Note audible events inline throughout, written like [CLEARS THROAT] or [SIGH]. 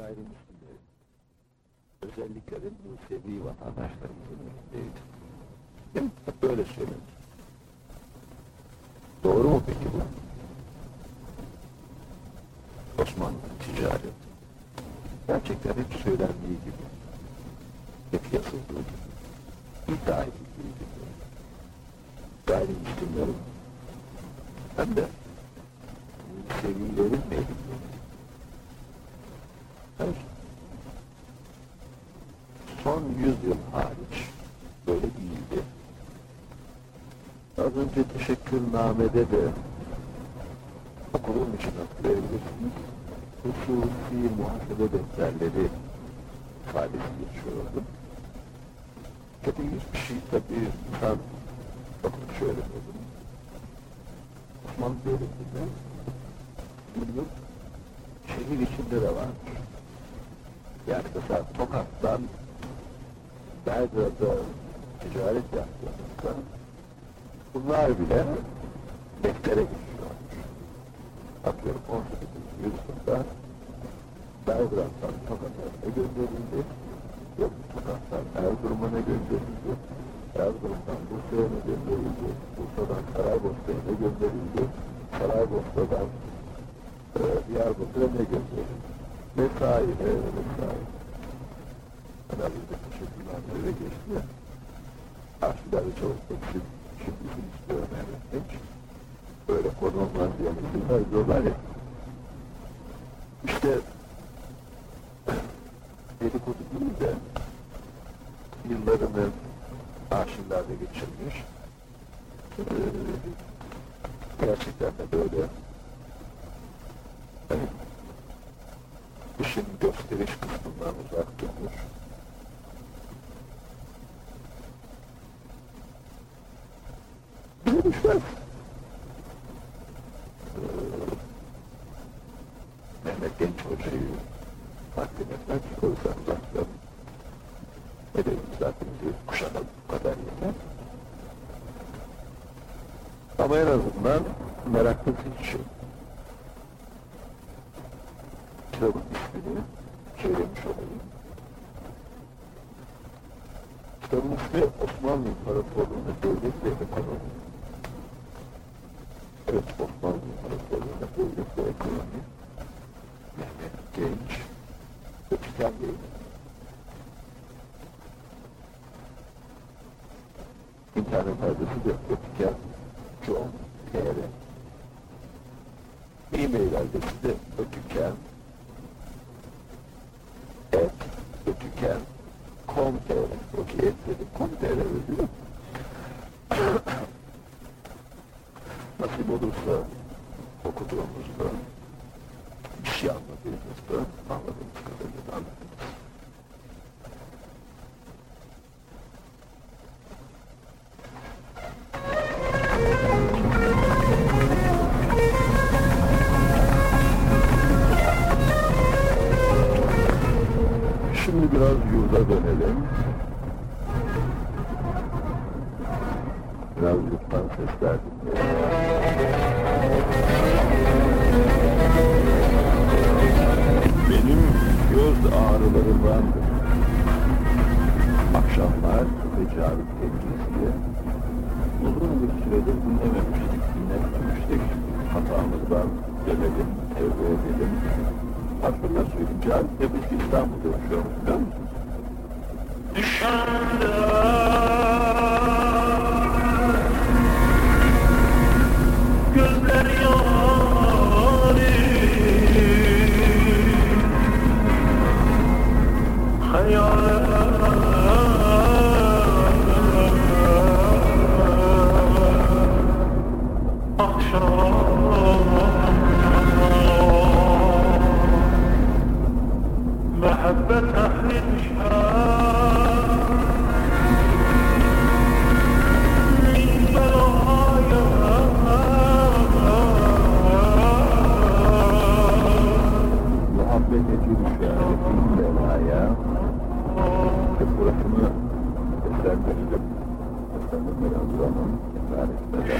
gayrimüslimlerin, özellikle de Musevi vatandaşlarımızın. Değil? Hep böyle söylenir. Doğru mu peki bu? Osmanlı ticaret. Gerçekten hep söylendiği gibi. Hep yazıldığı gibi. İddia edildiği gibi. Gayrimüslimlerin hem de Musevilerin elinde. Evet. Son yüzyıl hariç böyle değildi. Az önce teşekkürnamede de okulun için hatırlayabilirsiniz. Hususi muhasebe defterleri ifadesi geçiyordu. Çok ilginç bir şey tabii insan bakın şöyle dedim. Osmanlı Devleti'nde bunu şehir içinde de var. Mesela Tokat'tan Belgrad'a ticaret yaptığımızda bunlar bile deftere geçiyor. Atıyorum 18. yüzyılda Belgrad'dan Tokat'a ne gönderildi? Yok Tokat'tan Erzurum'a ne gönderildi? Erzurum'dan Bursa'ya ne gönderildi? Bursa'dan Saraybosna'ya ne gönderildi? Saraybosna'dan e, Diyarbakır'a ne gönderildi? Vesaire vesaire. Herhalde de teşekkürler geçti ya. Arşivlerde çalışmak için şimdi istiyorum evet. Hiç böyle konu olmaz diye mesela diyorlar ya. İşte [CLEARS THROAT] dedikodu değil de yıllarını arşivlerde geçirmiş. Ee, gerçekten de böyle yani, işin gösteriş kısmından uzak durmuş. 对。Tepkisiyle uzun bir süredir dinlememiştik, dinlememiştik. Hatamızdan dönelim, tevbe edelim. Aslında söyleyeyim, Cavit Tepkisi İstanbul'da yaşıyormuş, biliyor musun? Gözler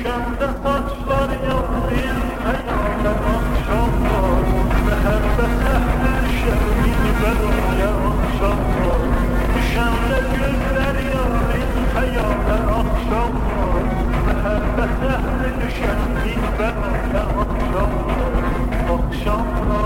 Şemde saçlar yavruyum Ey alem akşamlar Mehebbete gözler yavruyum Ey alem akşamlar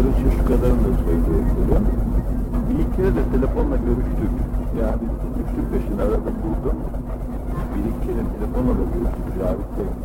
için şu kadarını da söyleyebilirim. Bir iki kere de telefonla görüştük. Yani üçlük peşin aradım buldum. Bir iki kere telefonla da görüştük Cavit Bey'le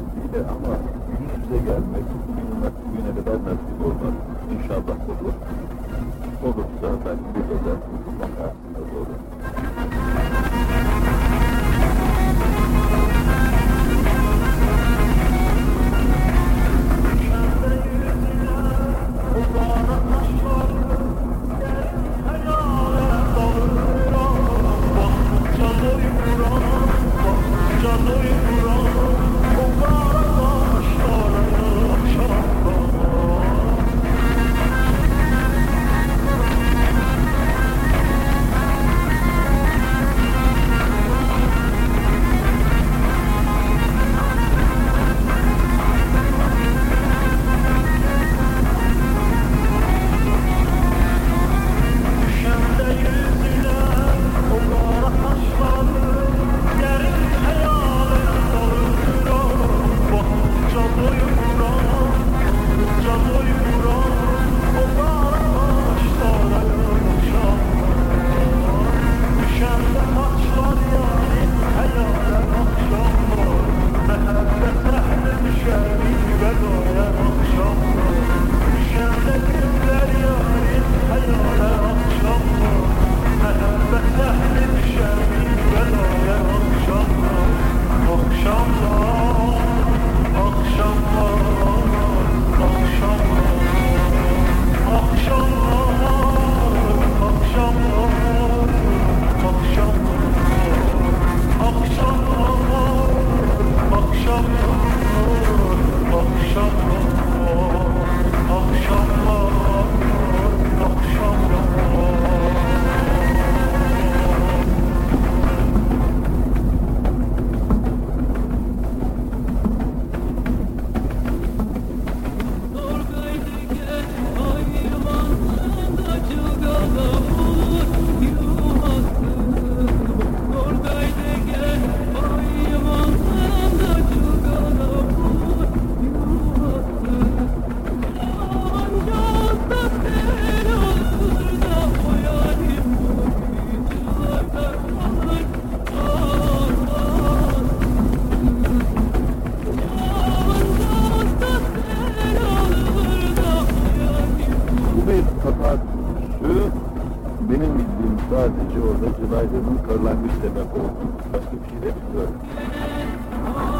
oui, c'était ma faute. Parce que tu disais, tu.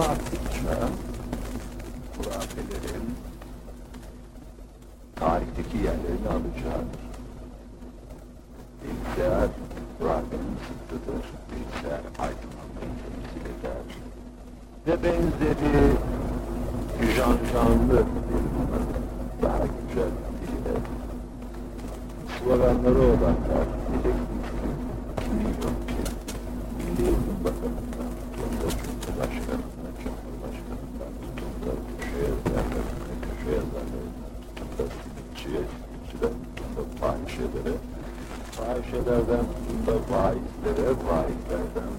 arttıkça kurabelerin tarihteki yerlerini alacağı kötülükten, bunda fahişelere, fahişelerden, bunda vaizlere, vaizlerden,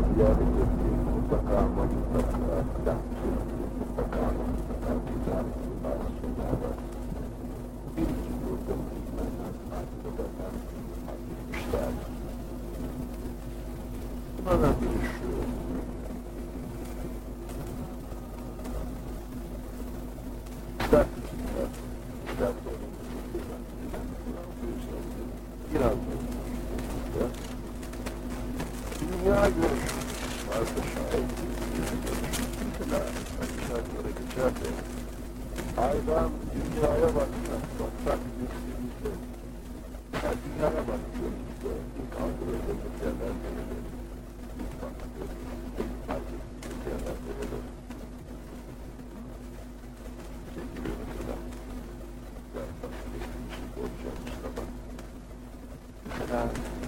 الأبيات 嗯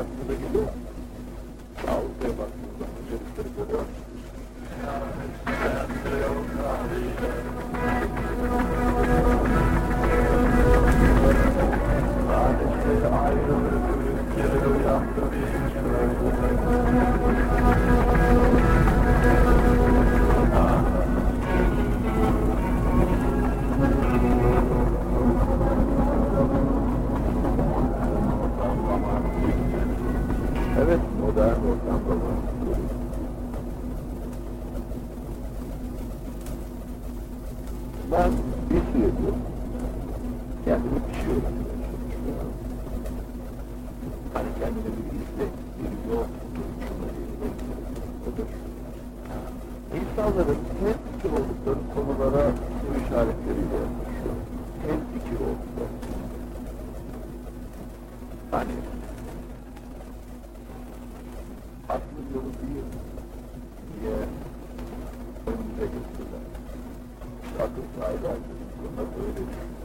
aklına geliyor. Avrupa baktığında çocukları görüyorsunuz. Sadece ayrılır, rüzgarı uyandı bir gün. Yani aklı yolu değil diye önümüze getirdiler. Akıl sahibi arkadaşlarına böyle düşünüyor.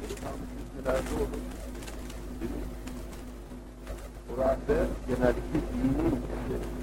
geri kalmış ülkelerde olur. Kur'an'da genellikle dini ülkeleri.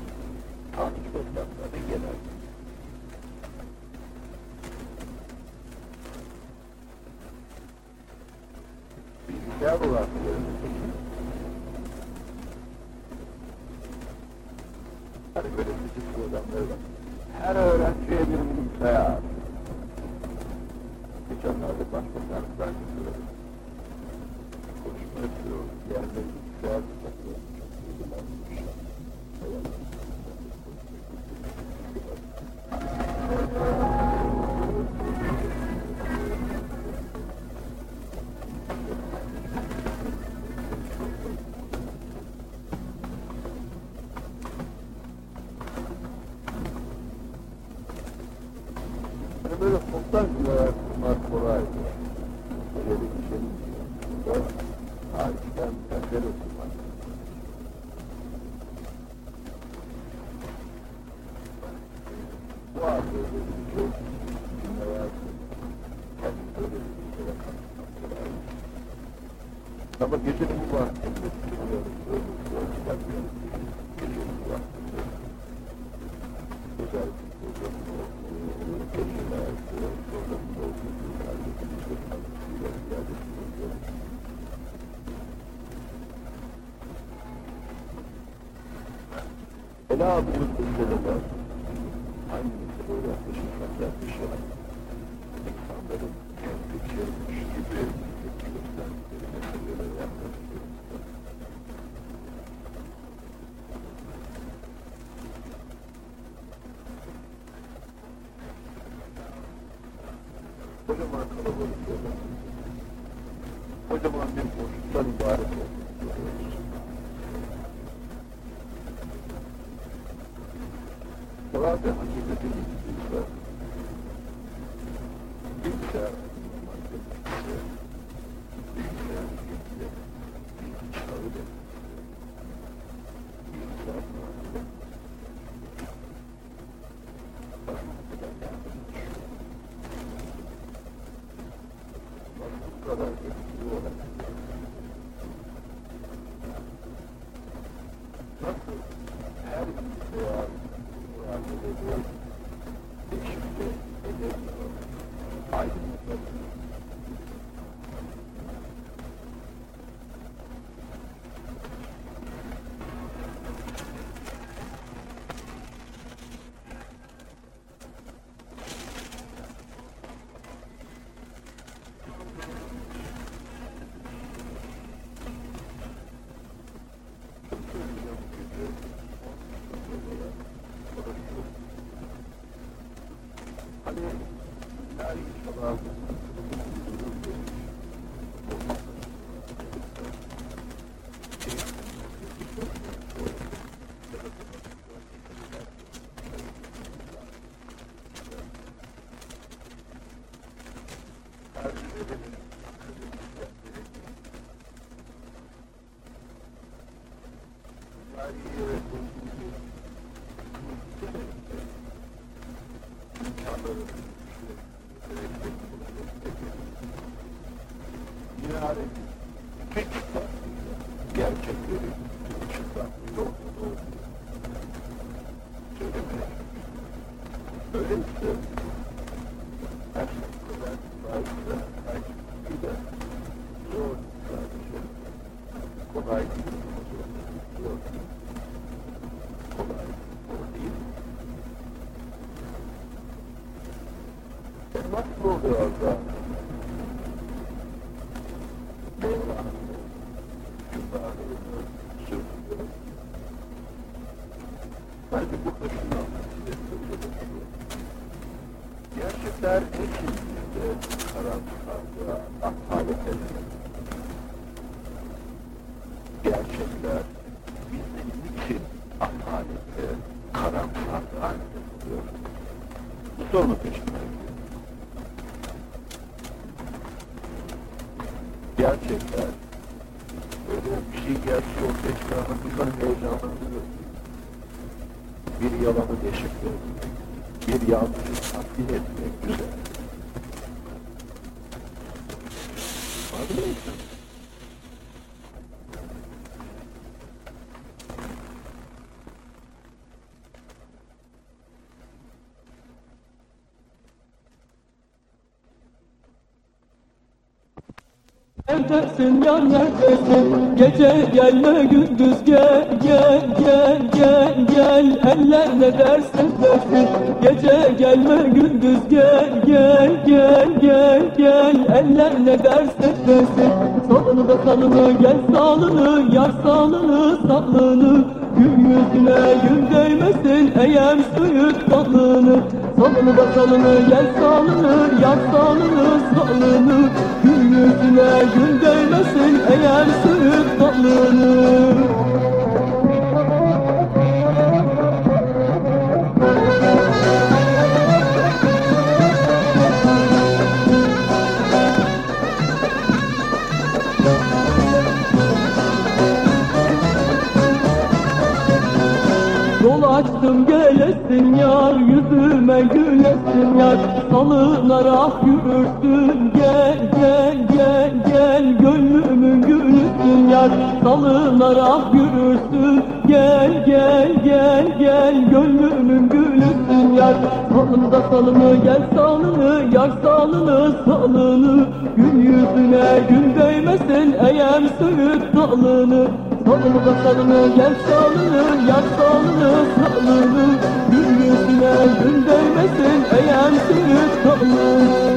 Marco Raio. daha büyük bizde de var. Hangisi böyle yaklaşırsak yaklaşalım. Şey İnsanların köpeklermiş gibi gösterdikleri meselelere yaklaşıyoruz. Kocaman kalabalık olan, kocaman bir boşluktan ibaret olduğunu görüyoruz. var da hakikaten ilgisi var. Bilgisayar Çıkarmak insanın heyecanlandırıyor. Bir yalanı deşifre etmek, bir yanlışı takdir etmek güzel. Farkında mısın? Neredesin ya neredesin? Gece gelme gündüz gel gel gel gel gel. Eller ne dersin desin Gece gelme gündüz gel gel gel gel gel. Eller ne dersin desin Salını da salını gel salını Yar salını salını Gül yüzüne gül değmesin Eğer suyut tatlını Salını da salını gel salını Yar salını salını Gül yüzüne gül değmesin Eğer suyut tatlını. Yol açtım gelesin yar Yüzüme gülesin yar Salınarak yürürsün gel taraf gülsün Gel gel gel gel. Gönlümün gülüsün yar. Salında salını gel salını yar salını salını. Gün yüzüne gün değmesin eğer söğüt dalını. Salını da salını gel salını yar salını salını. Gün yüzüne gün değmesin eğer söğüt dalını.